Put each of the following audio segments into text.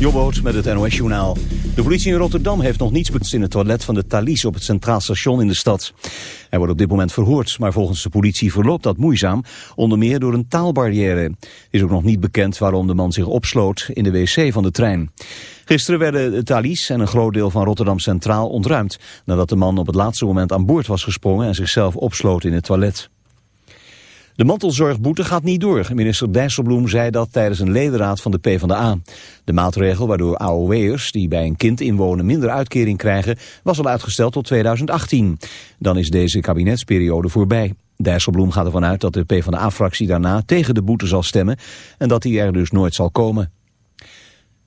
Jobboot met het NOS-journaal. De politie in Rotterdam heeft nog niets bekend in het toilet van de Thalys op het Centraal Station in de stad. Hij wordt op dit moment verhoord, maar volgens de politie verloopt dat moeizaam, onder meer door een taalbarrière. Het is ook nog niet bekend waarom de man zich opsloot in de wc van de trein. Gisteren werden de Thalys en een groot deel van Rotterdam Centraal ontruimd, nadat de man op het laatste moment aan boord was gesprongen en zichzelf opsloot in het toilet. De mantelzorgboete gaat niet door. Minister Dijsselbloem zei dat tijdens een ledenraad van de PvdA. De maatregel waardoor AOW'ers die bij een kind inwonen minder uitkering krijgen... was al uitgesteld tot 2018. Dan is deze kabinetsperiode voorbij. Dijsselbloem gaat ervan uit dat de PvdA-fractie daarna tegen de boete zal stemmen... en dat die er dus nooit zal komen.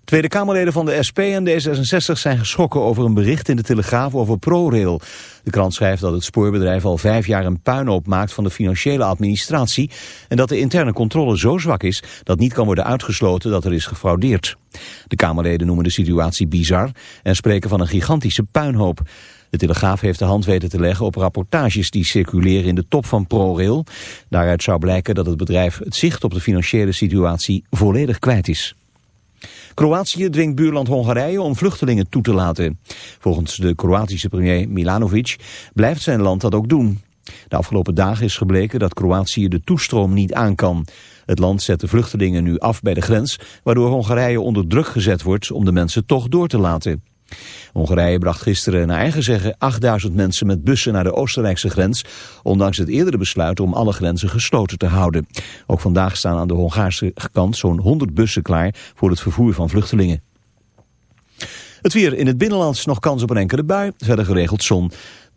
Tweede Kamerleden van de SP en D66 zijn geschrokken over een bericht in de Telegraaf over ProRail. De krant schrijft dat het spoorbedrijf al vijf jaar een puinhoop maakt van de financiële administratie en dat de interne controle zo zwak is dat niet kan worden uitgesloten dat er is gefraudeerd. De Kamerleden noemen de situatie bizar en spreken van een gigantische puinhoop. De Telegraaf heeft de hand weten te leggen op rapportages die circuleren in de top van ProRail. Daaruit zou blijken dat het bedrijf het zicht op de financiële situatie volledig kwijt is. Kroatië dwingt buurland Hongarije om vluchtelingen toe te laten. Volgens de Kroatische premier Milanovic blijft zijn land dat ook doen. De afgelopen dagen is gebleken dat Kroatië de toestroom niet aan kan. Het land zet de vluchtelingen nu af bij de grens, waardoor Hongarije onder druk gezet wordt om de mensen toch door te laten. Hongarije bracht gisteren naar eigen zeggen 8000 mensen met bussen naar de Oostenrijkse grens, ondanks het eerdere besluit om alle grenzen gesloten te houden. Ook vandaag staan aan de Hongaarse kant zo'n 100 bussen klaar voor het vervoer van vluchtelingen. Het weer in het binnenland nog kans op een enkele bui, verder geregeld zon.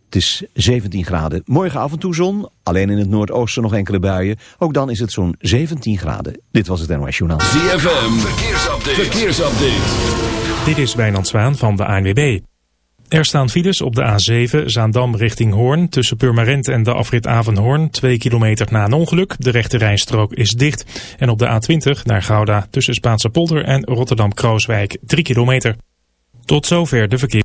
Het is 17 graden. Morgen af en toe zon, alleen in het noordoosten nog enkele buien. Ook dan is het zo'n 17 graden. Dit was het NOS Journaal. ZFM, verkeersupdate. verkeersupdate. Dit is Wijnand Zwaan van de ANWB. Er staan files op de A7 Zaandam richting Hoorn tussen Purmerend en de afrit Avenhoorn, 2 kilometer na een ongeluk. De rechte rijstrook is dicht. En op de A20 naar Gouda tussen Spaanse polder en Rotterdam-Krooswijk, 3 kilometer. Tot zover de verkeer.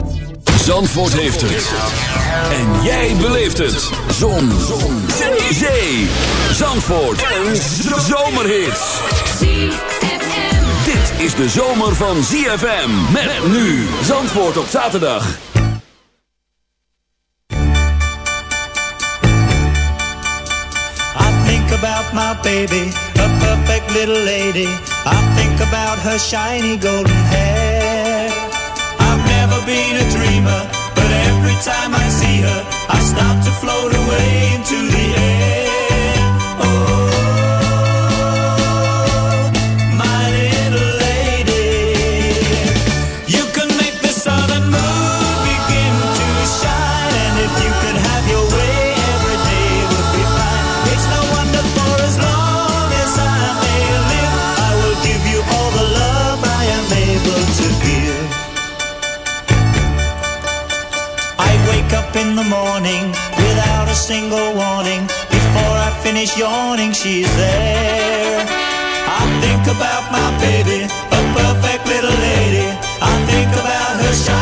Zandvoort heeft het. En jij beleeft het. Zon. Zon. Zee. Zandvoort. Een zomerhit. Dit is de zomer van ZFM. Met nu. Zandvoort op zaterdag. I think about my baby, a perfect little lady. I think about her shiny golden hair. Been a dreamer, but every time I see her, I start to float away into the air. In the morning without a single warning. Before I finish yawning, she's there. I think about my baby, a perfect little lady. I think about her shiny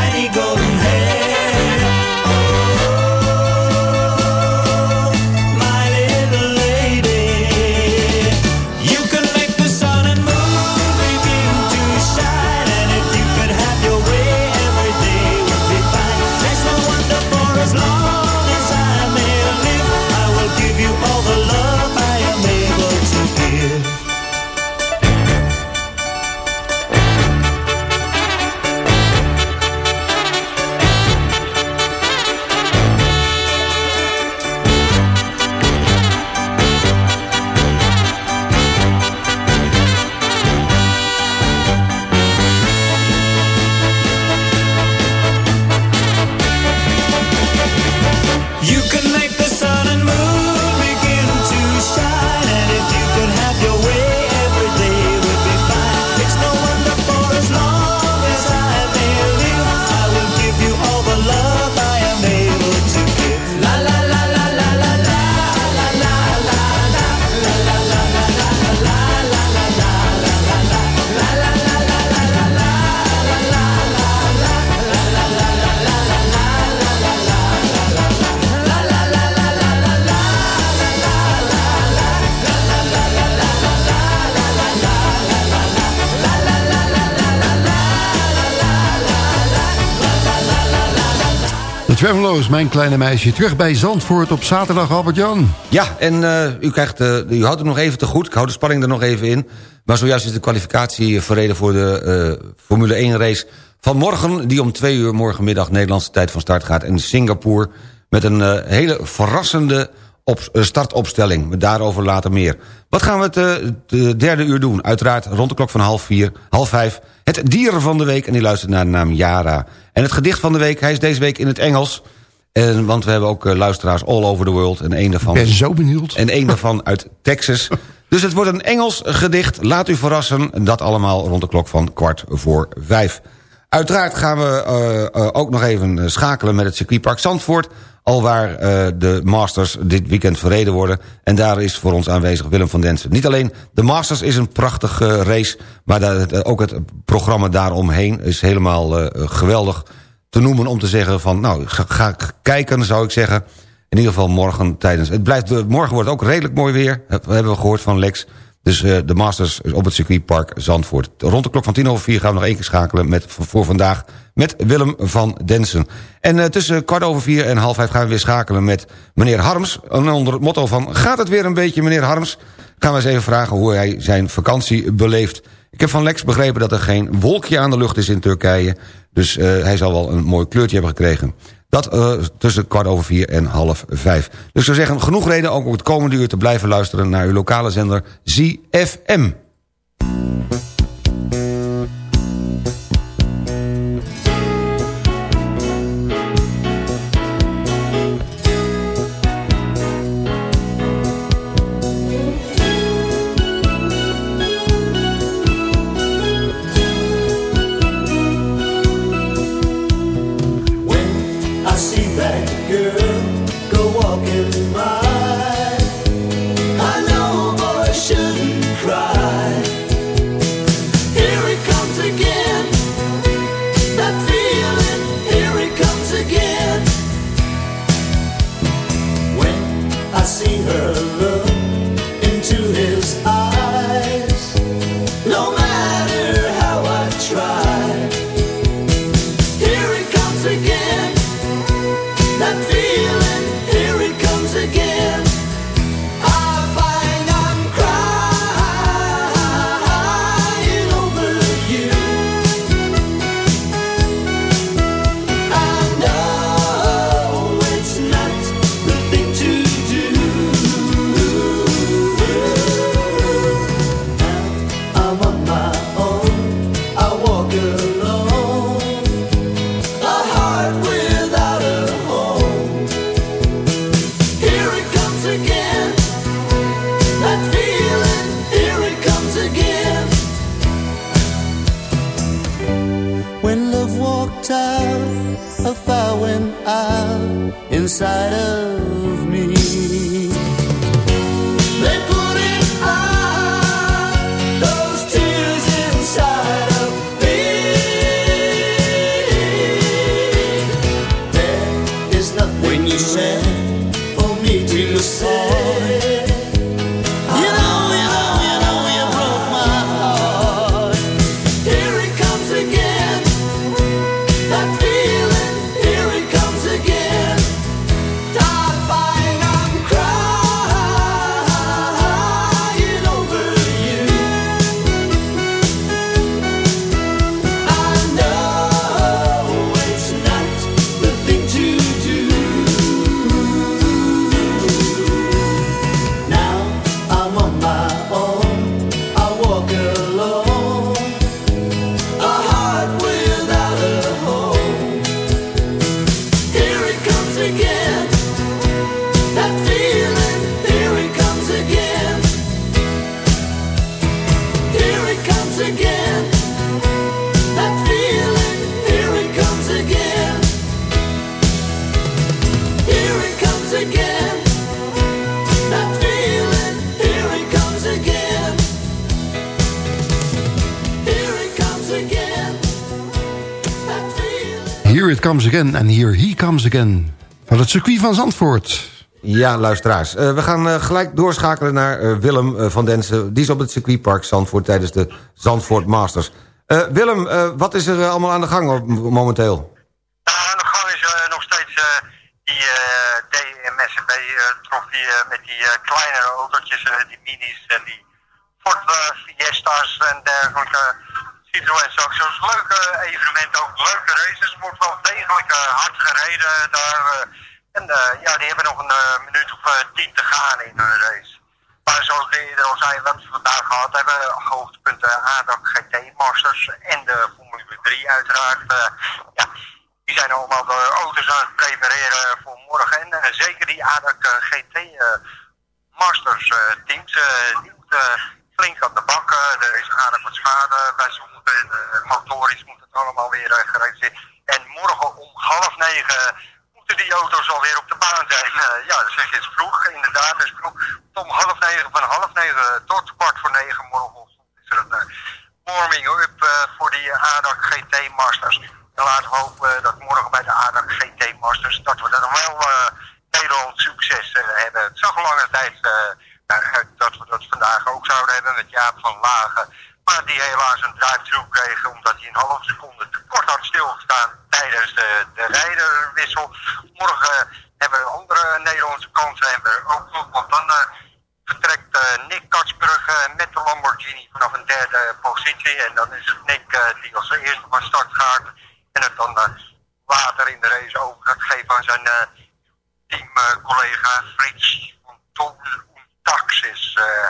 Tremolo's, mijn kleine meisje. Terug bij Zandvoort op zaterdag, Albert-Jan. Ja, en eh, u, krijgt, eh, u houdt het nog even te goed. Ik hou de spanning er nog even in. Maar zojuist is de kwalificatie verreden voor de eh, Formule 1 race van morgen... die om twee uur morgenmiddag Nederlandse tijd van start gaat... in Singapore met een hele verrassende op, eh, startopstelling. Daarover later meer. Wat gaan we het eh, de derde uur doen? Uiteraard rond de klok van half vier, half vijf... het dier van de week en die luistert naar de naam Yara. En het gedicht van de week, hij is deze week in het Engels... En, want we hebben ook eh, luisteraars all over the world. En een daarvan, Ik ben zo benieuwd. en een daarvan uit Texas. Dus het wordt een Engels gedicht. Laat u verrassen. En Dat allemaal rond de klok van kwart voor vijf. Uiteraard gaan we eh, eh, ook nog even eh, schakelen met het circuitpark Zandvoort. Alwaar eh, de Masters dit weekend verreden worden. En daar is voor ons aanwezig Willem van Densen. Niet alleen de Masters is een prachtige race... maar dat, eh, ook het programma daaromheen is helemaal eh, geweldig te noemen... om te zeggen van, nou, ga, ga kijken zou ik zeggen... In ieder geval morgen tijdens... Het blijft, eh, morgen wordt ook redelijk mooi weer. Hebben we gehoord van Lex. Dus eh, de Masters op het circuitpark Zandvoort. Rond de klok van tien over vier gaan we nog één keer schakelen... Met, voor vandaag met Willem van Densen. En eh, tussen kwart over vier en half vijf gaan we weer schakelen met meneer Harms. En onder het motto van... Gaat het weer een beetje, meneer Harms? Gaan we eens even vragen hoe hij zijn vakantie beleeft. Ik heb van Lex begrepen dat er geen wolkje aan de lucht is in Turkije. Dus eh, hij zal wel een mooi kleurtje hebben gekregen. Dat eh, tussen kwart over vier en half vijf. Dus ik zou zeggen, genoeg reden ook op het komende uur te blijven luisteren... naar uw lokale zender ZFM. Inside of again. Van het circuit van Zandvoort. Ja, luisteraars. Eh, we gaan eh, gelijk doorschakelen naar eh, Willem van Densen. Die is op het circuitpark Zandvoort tijdens de Zandvoort Masters. Eh, Willem, eh, wat is er allemaal aan de gang op- momenteel? aan de gang is eh, nog steeds eh, SCB-trofee met die eh, kleinere autootjes, eh, die minis en die Ford Fiesta's en dergelijke. Citroën Saxo's, leuke evenementen, ook leuke races. Wordt wel degelijk eh, hard gereden daar. eh. en eh, ja, die hebben nog een minuut of tien te gaan in hun race. Maar zoals eerder al zei, wat we vandaag gehad hebben, hoogtepunten ADAC GT Masters en de Formule 3 uiteraard. ja, die zijn allemaal de auto's aan het prepareren voor morgen. En zeker die ADAC GT Masters teams, die moeten flink aan de bak. Eh, er is aardig wat schade bij en eh, motorisch moet het allemaal weer uh, gereed zijn. En morgen om half negen moeten die auto's alweer op de baan zijn. Eh, ja, dat zeg je, is vroeg, inderdaad, het is vroeg. Om half negen, van half negen tot kwart voor negen morgenochtend is er een eh, warming-up eh, voor die ADAC GT Masters. En laten we hopen dat morgen bij de ADAC GT Masters, dat we dan wel eh Nederland succes eh, hebben. Het zag lange tijd eh, dat we dat vandaag ook zouden hebben met Jaap van Lagen. Maar die helaas een drive-thru kreeg omdat hij een halve seconde te kort had stilgestaan tijdens de, de rijderwissel. Morgen hebben we andere Nederlandse kansen hebben we ook nog, want dan eh, vertrekt eh, Nick Katsburg eh, met de Lamborghini vanaf een derde positie. En dan is Nick die als eerste van start gaat en het dan later in de race over gaat geven aan zijn teamcollega Frits van Ton Taxis. Uh,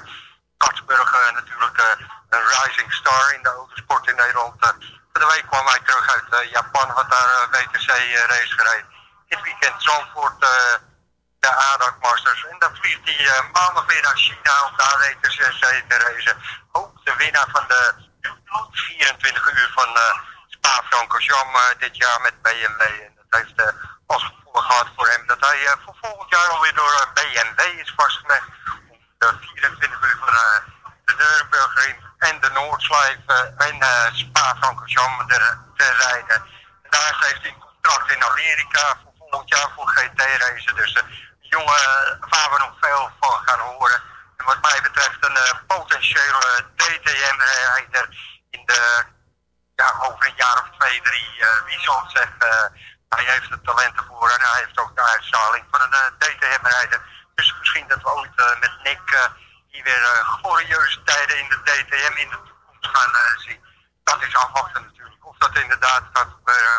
natuurlijk eh, een rising star in de autosport in Nederland. Eh, van de week kwam hij terug uit eh, Japan, had daar WTC-race gereden. Dit weekend Zandvoort de ADAC Masters. En dan vliegt hij maandag weer naar China om daar WTCC te racen. Ook de winnaar van de 24 uur van Spa-Francorchamps dit jaar met BMW. En dat heeft als gevolg gehad voor hem dat hij voor volgend jaar alweer door BMW is vastgelegd. Om de 24 uur van eh, de Nürburgring en de Noordslijf eh, en eh Spa-Francorchamps te, te rijden. En daar heeft hij een contract in Amerika voor volgend jaar voor GT-racen. Dus de jongen waar we nog veel van gaan horen. En wat mij betreft een potentiële DTM-rijder in de ja, over een jaar of twee, drie, wie zal zeggen, hij heeft het talent ervoor en hij heeft ook de uitstraling van een DTM-rijder. Dus misschien dat we ooit eh, met Nick eh, hier weer eh, glorieuze tijden in de DTM in de toekomst gaan zien. Dat is afwachten natuurlijk, of dat inderdaad gaat.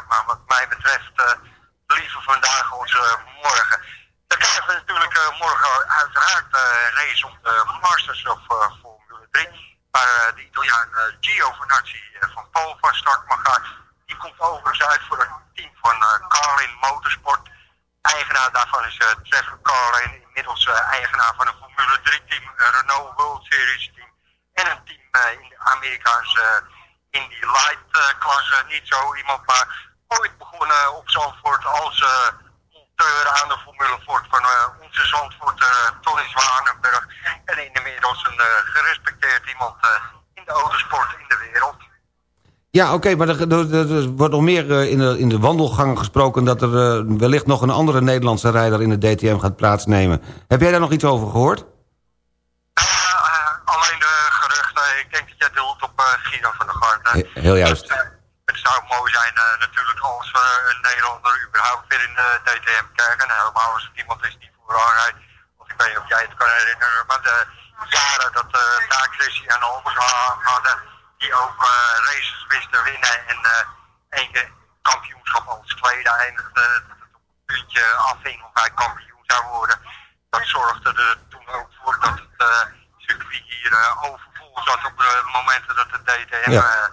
Maar wat mij betreft, liever vandaag als morgen. Dan krijgen we natuurlijk morgen uiteraard race op de Masters of Formule 3. Waar de Italiaan Gio Vanazzi eh, van Paul van start mag gaan. Die komt overigens uit voor het team van Carlin Motorsport. Eigenaar daarvan is Trevor Carlin, inmiddels eh, eigenaar van een Formule 3 team, een Renault World Series team. En een team eh, in de Amerikaanse eh, Indy Light eh, klasse. Niet zo iemand, maar ooit begonnen op Zandvoort als monteur aan de Formule Ford van onze Zandvoort, Tony Zwanenburg. En inmiddels een gerespecteerd iemand in de autosport in de wereld. Ja, oké, maar er, er- er- er wordt nog meer eh, in, de, in de wandelgang gesproken... dat er eh, wellicht nog een andere Nederlandse rijder in de DTM gaat plaatsnemen. Heb jij daar nog iets over gehoord? Eh, alleen de geruchten, ik denk dat jij doelt op Guido van der Garten. He- heel juist. Het, het zou mooi zijn natuurlijk als we een Nederlander überhaupt weer in de DTM krijgen. En helemaal als het iemand is die vooraan rijdt. Want ik weet niet of jij het kan herinneren, maar de jaren dat uh, daar Christian Albers ha- hadden, die ook eh, races wisten winnen en eh één keer kampioenschap als tweede eindigde, dat het op een puntje afhing of hij kampioen zou worden. Dat zorgde er toen ook voor dat het eh, circuit hier overvol zat op de momenten dat de DTM Ja.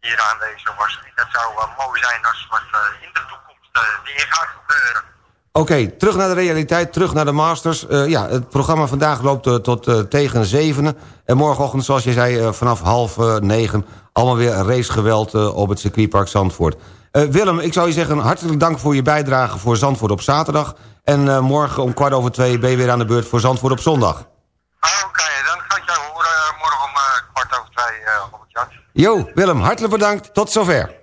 hier aanwezig was. En dat zou mooi zijn als wat in de toekomst weer gaat gebeuren. Oké, terug naar de realiteit, terug naar de Masters. Ja, het programma vandaag loopt tot eh, tegen zevenen. En morgenochtend, zoals je zei, eh, vanaf half eh, negen... allemaal weer racegeweld eh, op het circuitpark Zandvoort. Willem, ik zou je zeggen, hartelijk dank voor je bijdrage voor Zandvoort op zaterdag. En morgen om kwart over twee ben je weer aan de beurt voor Zandvoort op zondag. Oké, dan ga ik jou horen morgen om kwart over twee op het jas. Jo, Willem, hartelijk bedankt. Tot zover.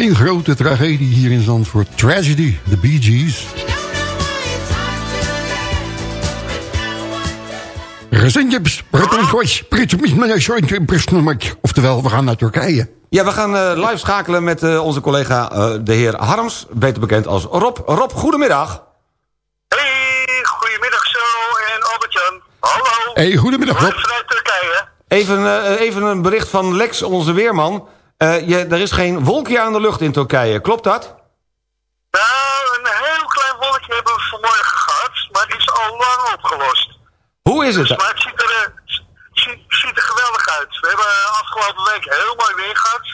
Een grote tragedie hier in Zandvoort. Tragedy, de Bee Gees. Gezintjes, Oftewel, we gaan naar Turkije. Ja, we gaan eh, live schakelen met eh, onze collega eh, de heer Harms. Beter bekend als Rob. Rob, goedemiddag. Hey, goedemiddag zo en Albert-Jan. Hallo. Hey, goedemiddag Rob. Vanuit Turkije. Even, eh, even een bericht van Lex, onze weerman. Eh, je, er is geen wolkje aan de lucht in Turkije, klopt dat? Nou, een heel klein wolkje hebben we vanmorgen gehad, maar die is al lang opgelost. Hoe is het? Dus, maar het ziet er, eh, ziet, ziet er geweldig uit. We hebben afgelopen week heel mooi weer gehad.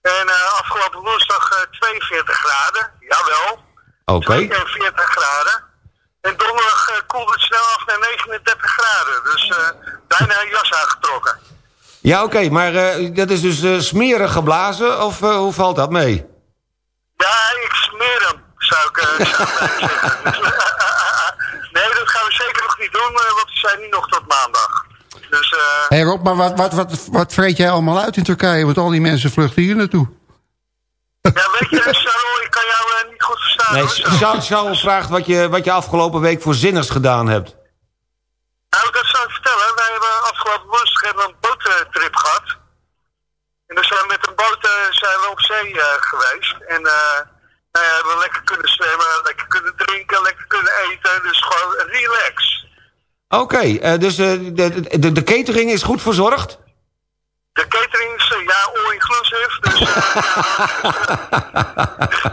En eh, afgelopen woensdag eh, 42 graden, jawel. Oké. 42 graden. En donderdag koelt het snel af naar 39 graden. Dus bijna een jas aangetrokken. Ja, oké, maar eh, dat is dus eh, smerig geblazen, of eh, hoe valt dat mee? Ja, ik smeer hem, zou ik, nee, dat gaan we zeker nog niet doen, want we zijn nu nog tot maandag. Dus eh, Hey Rob, maar wat, wat, wat, wat vreet jij allemaal uit in Turkije? Want al die mensen vluchten hier naartoe. ja, weet je, Charles, ik kan jou niet goed verstaan. Nee, hoor, Charles. Charles Charles vraagt wat je, wat je afgelopen week voor zinners gedaan hebt. Nou, dat zou ik vertellen. Wij hebben afgelopen woensdag hebben boottrip gehad. En dus zijn we met een boot zijn we op zee eh, geweest. En eh nou ja, hebben we lekker kunnen zwemmen, lekker kunnen drinken, lekker kunnen eten. Dus gewoon relax. Oké, eh, dus eh, de, de, de catering is goed verzorgd? De catering is ja, all-inclusive. Dus, eh,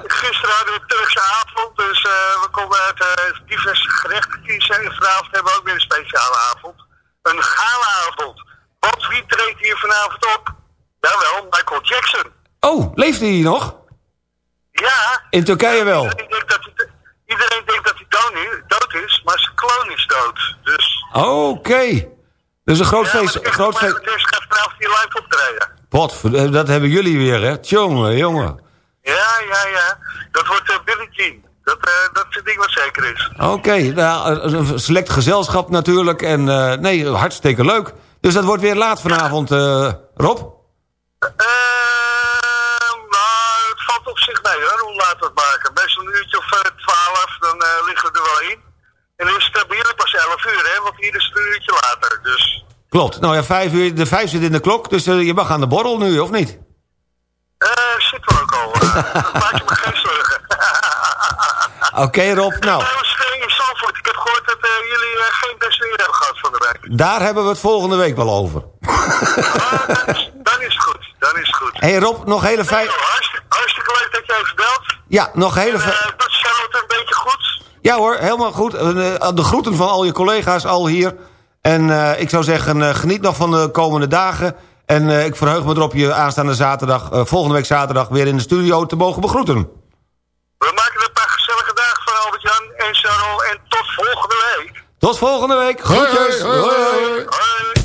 gisteren hadden we Turkse avond, dus we konden uit diverse gerechten kiezen. En vanavond hebben we ook weer een speciale avond. Een galaavond. Want wie treedt hier vanavond op? Jawel, Michael Jackson. Oh, leeft hij nog? Ja. In Turkije wel. Iedereen denkt dat hij, iedereen denkt dat hij dood is- maar zijn kloon is dood. Dus... Oké. Dus een groot ja, feest. Een groot feest. Jackson gaat vanavond hier live optreden. Pot, eh, dat hebben jullie weer, hè? Tjonge, jongen. Ja, ja, ja. Dat wordt uh, Billie Jean. Dat, eh, dat is het ding wat zeker is. Oké, nou, een select gezelschap natuurlijk. En nee, hartstikke leuk. Dus dat wordt weer laat vanavond, Rob? Ehm, nou, het valt op zich mee hoor, hoe laat we het maken. Best een uurtje of eh, twaalf, dan eh, liggen we er wel in. En dan is het eh, bij jullie pas 11 uur, hè, want hier is het een uurtje later. Dus, Klopt. Nou ja, vijf uur, de vijf zit in de klok, dus eh, je mag aan de borrel nu, of niet? eh, zit er ook al. eh. dat maak je me geen zorgen. Oké, Rob. Nou, eh, ik heb gehoord dat eh, jullie eh, geen weer hebben gehad van de week. daar hebben we het volgende week wel over. Ah, dan, is, dan is dan is het goed. Hé hey Rob, nog hele fijn... hartstikke, hartstikke leuk dat je even belt. Ja, nog hele fijn... eh, doet Charlotte een beetje goed? Ja hoor, helemaal goed. Eh, De groeten van al je collega's al hier. En eh, ik zou zeggen, geniet nog van de komende dagen. En eh, ik verheug me erop je aanstaande zaterdag, eh, volgende week zaterdag... weer in de studio te mogen begroeten. We maken een paar gezellige dagen van Albert-Jan en Charles. En tot volgende week. Tot volgende week. Groetjes. hoi, hoi, hoi.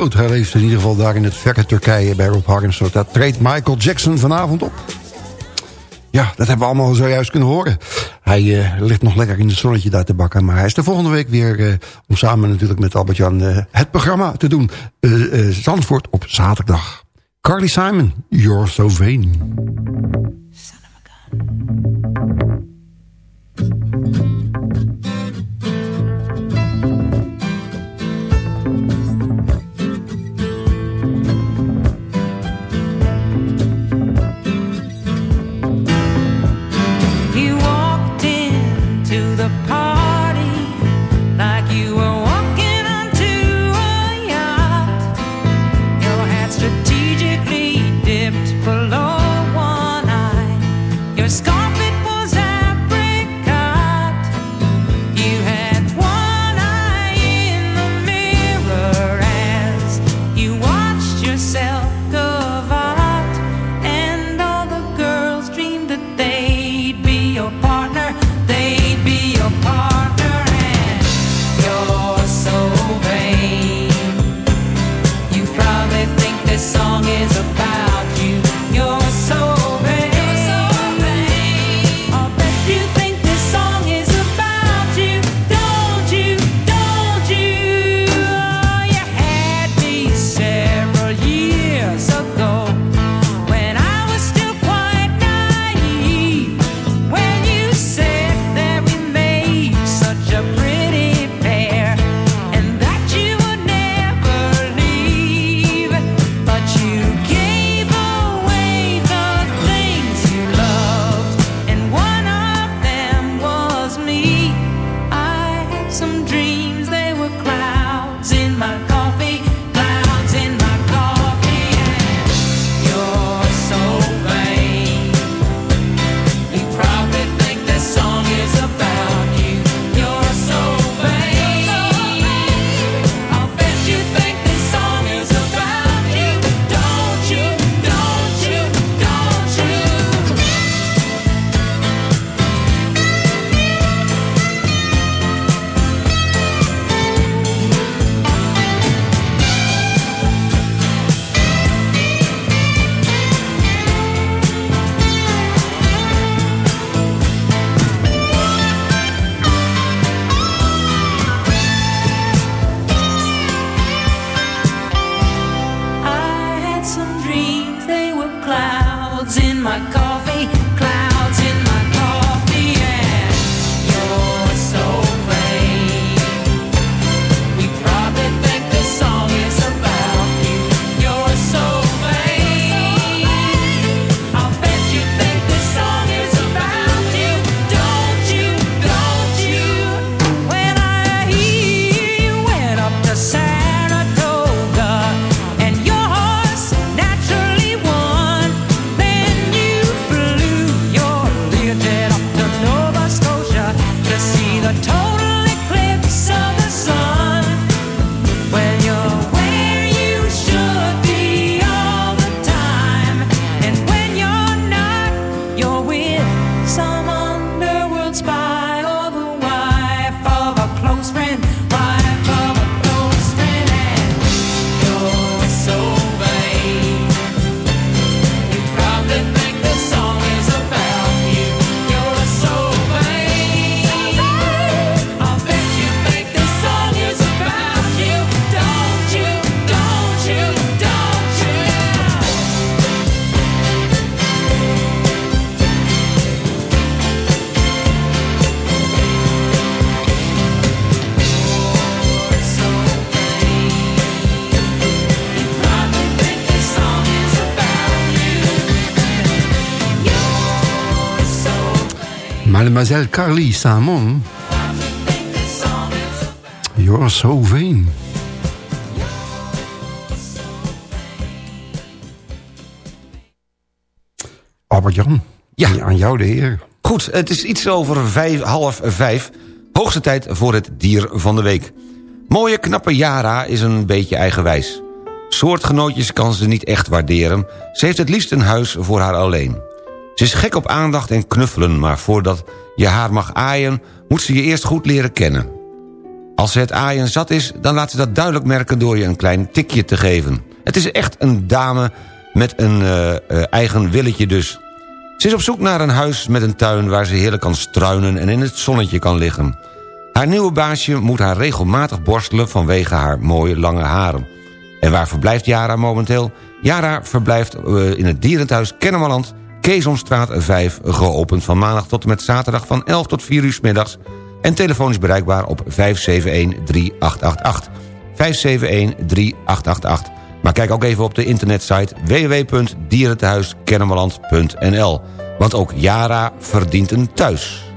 dood. Hij leeft in ieder geval daar in het verre Turkije bij Rob Harmsworth. Daar treedt Michael Jackson vanavond op. Ja, dat hebben we allemaal zojuist kunnen horen. Hij eh, ligt nog lekker in het zonnetje daar te bakken. Maar hij is de volgende week weer eh, om samen natuurlijk met Albert-Jan eh, het programma te doen. Zandvoort op zaterdag. Carly Simon, You're So Vain. Son of a gun. Mademoiselle Carly Samon. You're so vain. Albert-Jan, Ja. aan jou de heer. Goed, het is iets over vijf, half vijf. Hoogste tijd voor het dier van de week. Mooie, knappe Yara is een beetje eigenwijs. Soortgenootjes kan ze niet echt waarderen. Ze heeft het liefst een huis voor haar alleen. Ze is gek op aandacht en knuffelen... maar voordat je haar mag aaien, moet ze je eerst goed leren kennen. Als ze het aaien zat is, dan laat ze dat duidelijk merken... door je een klein tikje te geven. Het is echt een dame met een eh, eh, eigen willetje dus. Ze is op zoek naar een huis met een tuin... waar ze heerlijk kan struinen en in het zonnetje kan liggen. Haar nieuwe baasje moet haar regelmatig borstelen... vanwege haar mooie lange haren. En waar verblijft Jara momenteel? Jara verblijft eh, in het dierenthuis Kennemerland... Keesomstraat 5, geopend van maandag tot en met zaterdag... van 11 tot 4 uur 's middags... en telefonisch bereikbaar op 571-3888. 571-3888. Maar kijk ook even op de internetsite www.dierentehuiskennemerland.nl. Want ook Jara verdient een thuis.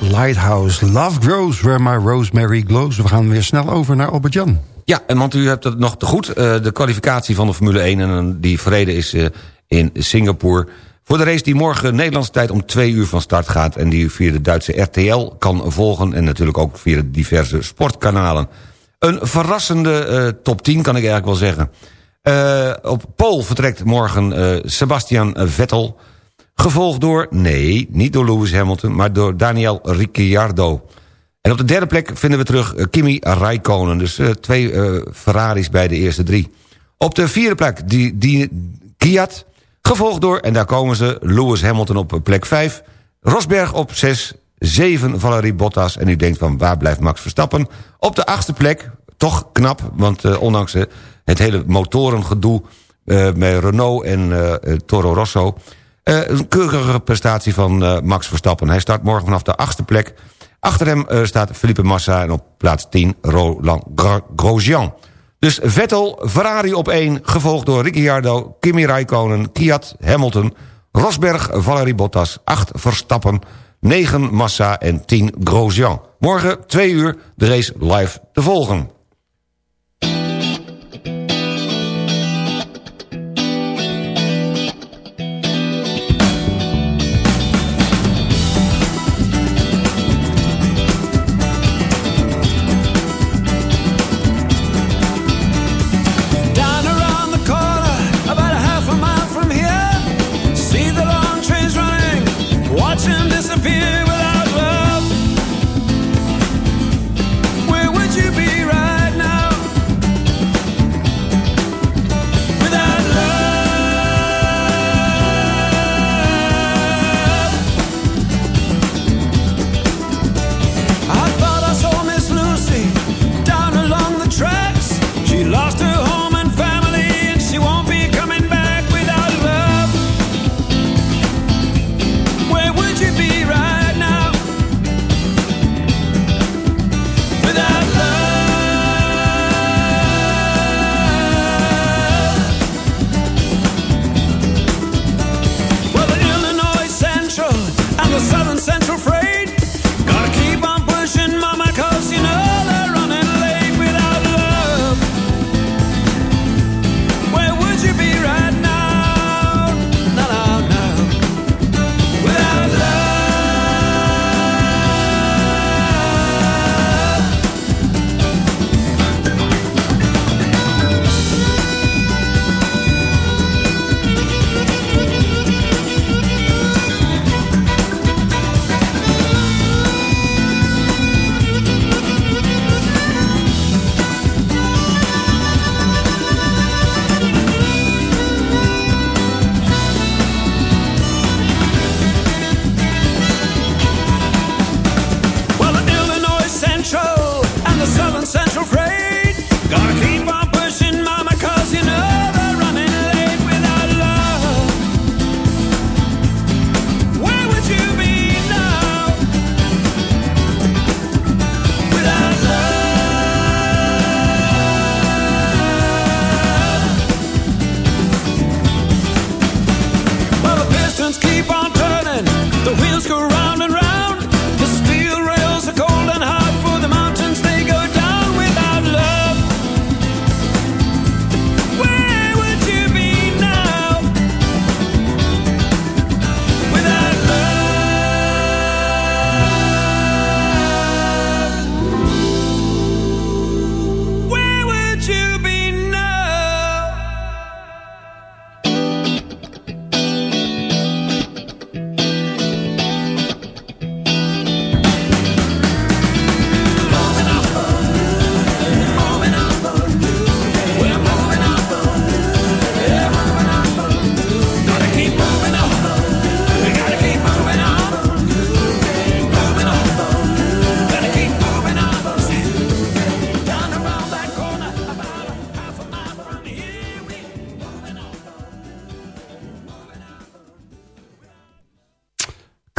Lighthouse. Love grows where my rosemary glows. We gaan weer snel over naar Albert-Jan. Ja, want u hebt het nog te goed. Eh, de kwalificatie van de Formule 1 en eh, die vrede is eh, in Singapore... Voor de race die morgen Nederlandse tijd om twee uur van start gaat... en die u via de Duitse RTL kan volgen... en natuurlijk ook via diverse sportkanalen. Een verrassende top 10 kan ik eigenlijk wel zeggen. Op Pool vertrekt morgen Sebastian Vettel... Gevolgd door, nee, niet door Lewis Hamilton, maar door Daniel Ricciardo. En op de derde plek vinden we terug eh, Kimi Raikkonen. Dus eh, twee eh, Ferraris bij de eerste drie. Op de vierde plek die, die, Kiat. Gevolgd door, en daar komen ze, Lewis Hamilton op plek vijf, Rosberg op 6, 7 Valerie Bottas. En u denkt van waar blijft Max Verstappen? Op de achtste plek, toch knap, want ondanks het hele motorengedoe... bij Renault en Toro Rosso een keurige prestatie van eh, Max Verstappen. Hij start morgen vanaf de achtste plek. Achter hem eh, staat Felipe Massa en op plaats 10 Roland Gro- Grosjean. Dus Vettel, Ferrari op 1, gevolgd door Ricciardo, Kimi Räikkönen, Kiat, Hamilton, Rosberg, Valerie Bottas, 8 Verstappen, 9 Massa en 10 Grosjean. Morgen 2 uur de race live te volgen.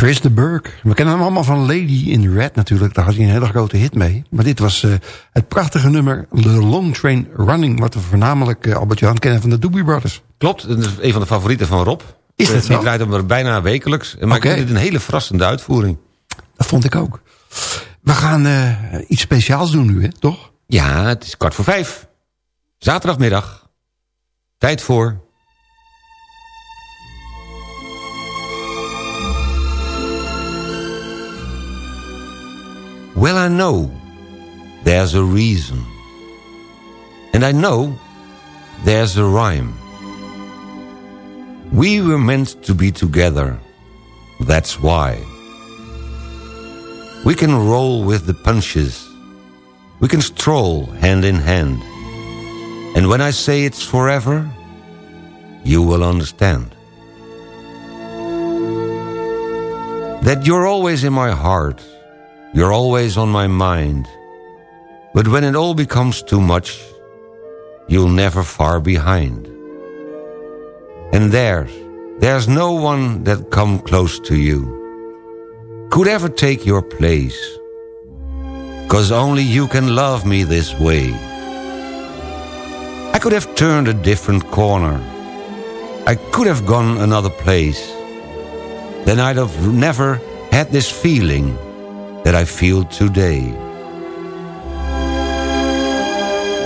Chris de Burke. We kennen hem allemaal van Lady in Red natuurlijk. Daar had hij een hele grote hit mee. Maar dit was eh, het prachtige nummer The Long Train Running... wat we voornamelijk, eh, Albert-Jan, kennen van de Doobie Brothers. Klopt, een van de favorieten van Rob. Is dat Eh, zo? Die draait hem bijna wekelijks. Maar Oké. ik vind dit een hele verrassende uitvoering. Dat vond ik ook. We gaan iets speciaals doen nu, hè? toch? Ja, het is kwart voor vijf. Zaterdagmiddag. Tijd voor... Well, I know there's a reason. And I know there's a rhyme. We were meant to be together. That's why. We can roll with the punches. We can stroll hand in hand. And when I say it's forever, you will understand. That you're always in my heart. You're always on my mind. But when it all becomes too much, you'll never far behind. And there's There's no one that come close to you Could ever take your place Cause only you can love me this way I could have turned a different corner I could have gone another place Then I'd have never had this feeling That I feel today.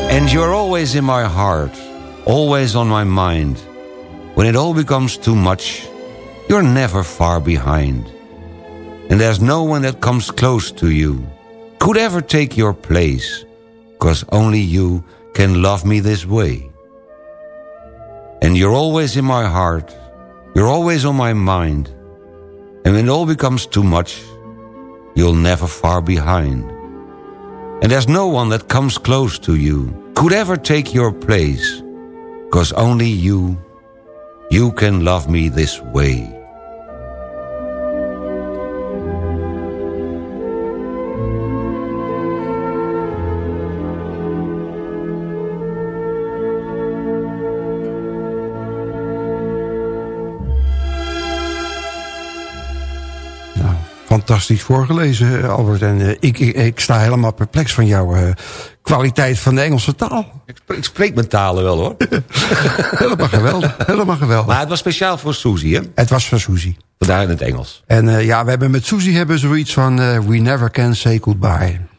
And you're always in my heart Always on my mind. When it all becomes too much You're never far behind. And there's no one that comes close to you Could ever take your place Cause only you can love me this way. And you're always in my heart You're always on my mind. And when it all becomes too much You'll never far behind. And there's no one that comes close to you Could ever take your place Cause only you You can love me this way fantastisch voorgelezen, eh, Albert. En eh, ik, ik, ik sta helemaal perplex van jouw eh, kwaliteit van de Engelse taal. Ik spreek, ik spreek mijn talen wel hoor Helemaal geweldig. Helemaal geweldig. Maar het was speciaal voor Suzy hè Het was van Suzy. Vandaar in het Engels En ja, we hebben met Suzy hebben zoiets van... we never can say goodbye.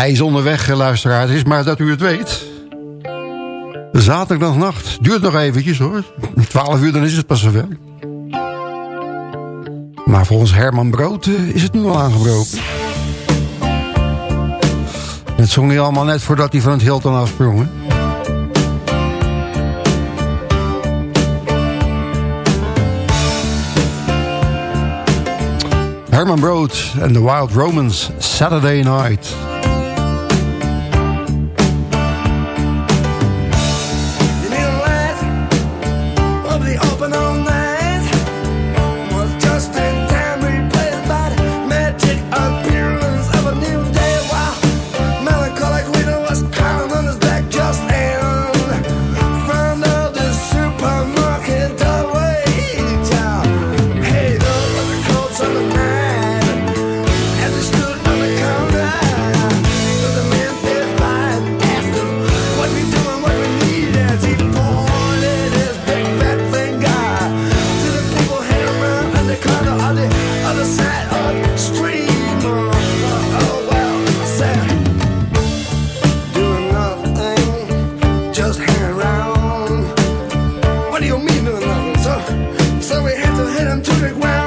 Hij is onderweg, eh, luisteraar. Het is maar dat u het weet. Zaterdagnacht. Duurt nog eventjes hoor. 12 uur, dan is het pas zover. Maar volgens Herman Brood eh, is het nu al aangebroken. Het zong hij allemaal net voordat hij van het Hilton afsprong. Hè? Herman Brood en The Wild Romans, Saturday Night. Mean? So, so we had to hit him to the ground.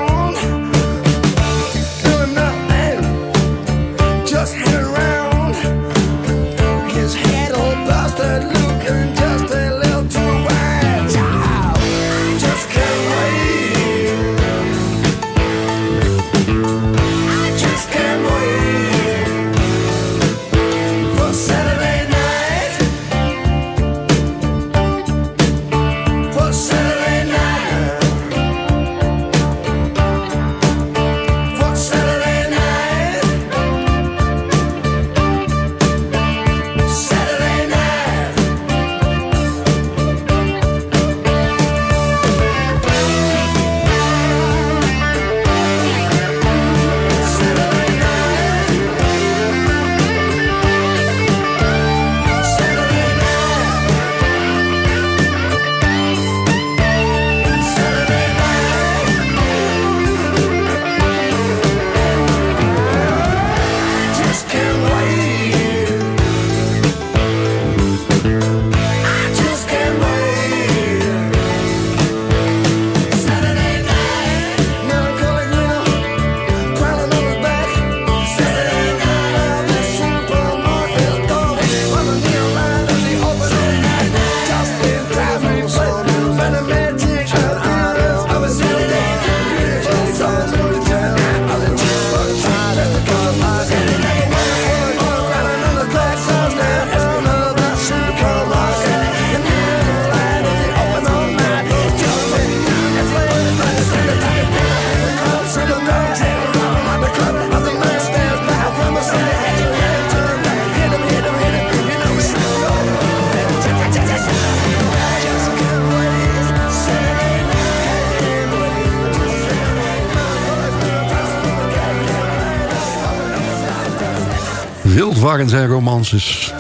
Waren zijn romances.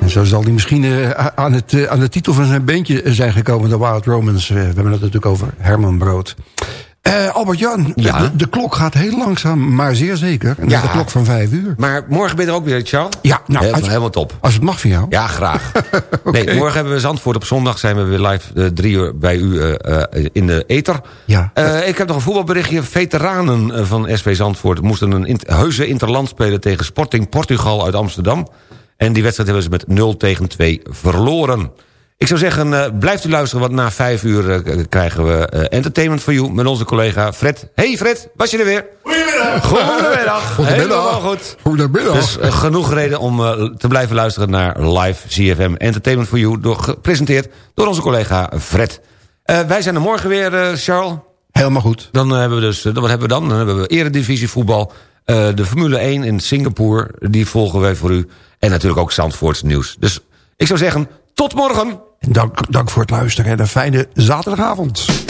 En zo zal hij misschien eh, aan, het, eh, aan de titel van zijn beentje zijn gekomen, de Wild Romans. Eh, we hebben het natuurlijk over Herman Brood. Eh, Albert-Jan, Ja? de, de klok gaat heel langzaam, maar zeer zeker. En dat is Ja. de klok van vijf uur. Maar morgen ben je er ook weer, Charles? Ja, nou, Heel- als- helemaal top. Als het mag van jou. Ja, graag. Nee, morgen hebben we Zandvoort. Op zondag zijn we weer live eh, drie uur bij u eh, in de ether. Ja. Ik heb nog een voetbalberichtje. Veteranen van SV Zandvoort moesten een heuse interland spelen... tegen Sporting Portugal uit Amsterdam. En die wedstrijd hebben ze met 0 tegen 2 verloren. Ik zou zeggen, eh, blijft u luisteren, want na vijf uur eh, krijgen we eh, Entertainment for You... met onze collega Fred. Hey Fred, was je er weer? Goedemiddag. Goedemiddag. Helemaal goed. Goedemiddag. Dus genoeg reden om eh, te blijven luisteren naar live CFM Entertainment for You... Door, gepresenteerd door onze collega Fred. Eh, wij zijn er morgen weer, eh, Charles. Helemaal goed. Dan hebben we dus, wat hebben we dan? Dan hebben we eredivisie voetbal. eh, de Formule 1 in Singapore, die volgen wij voor u. En natuurlijk ook Zandvoorts nieuws. Dus ik zou zeggen, tot morgen. En dank, dank voor het luisteren en een fijne zaterdagavond.